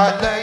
I think.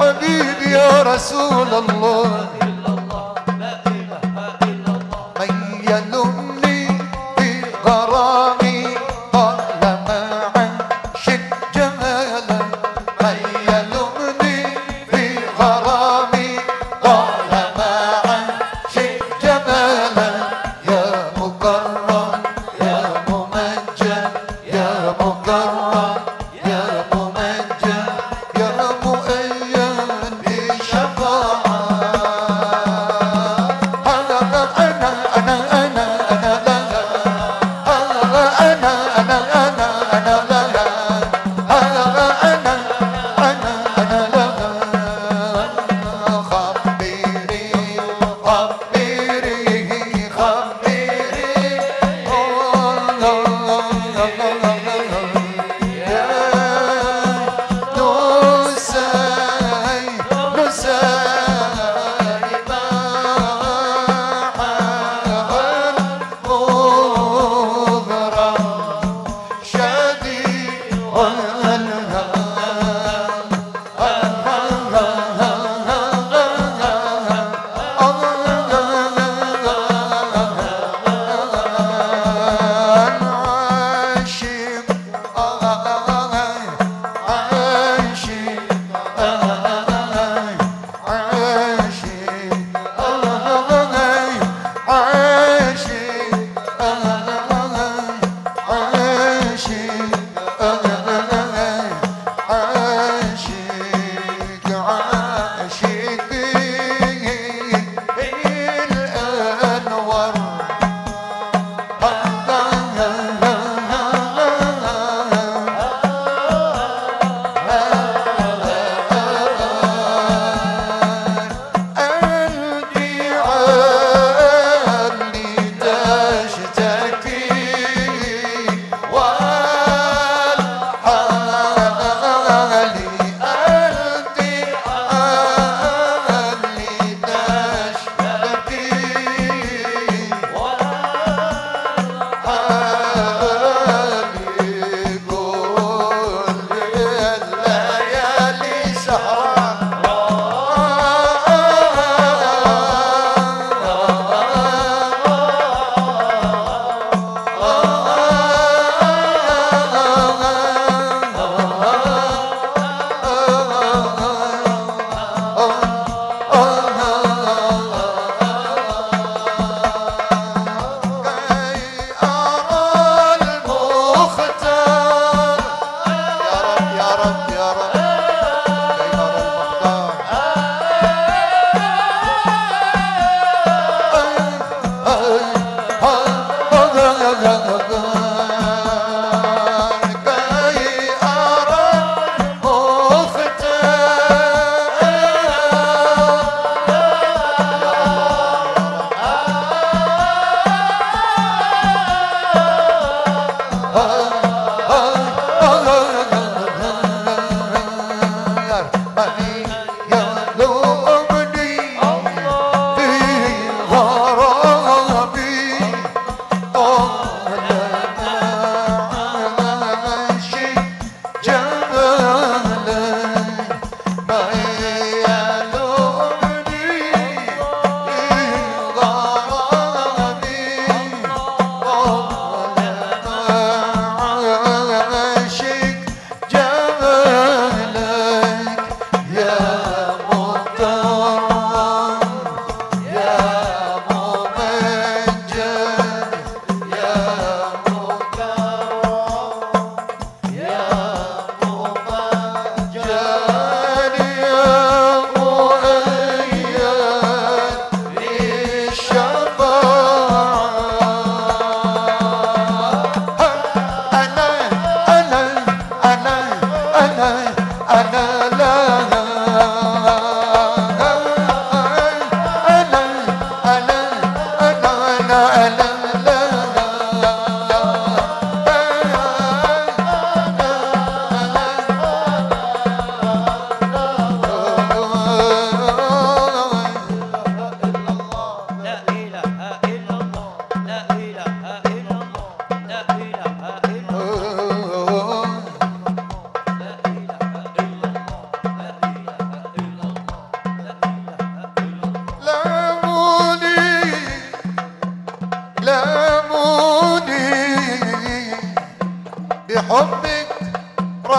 حبيبي يا رسول الله.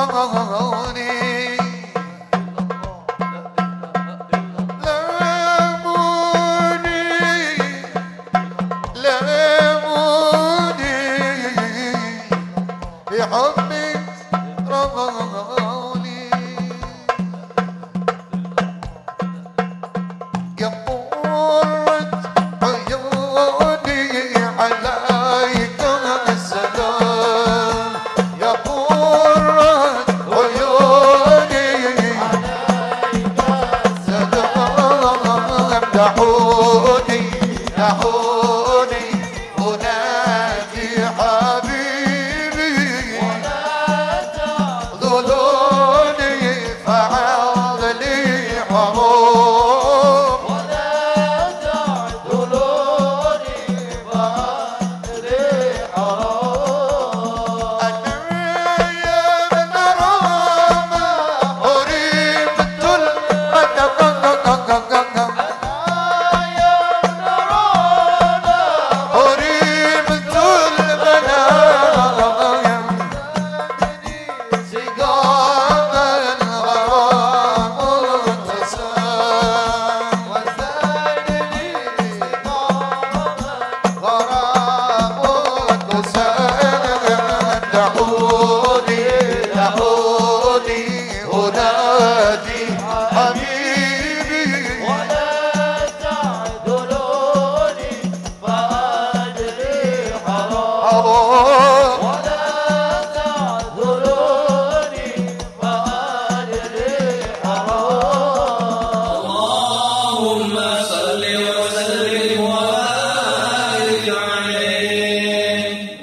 Oh, oh, oh, oh, oh, دعوني دعوني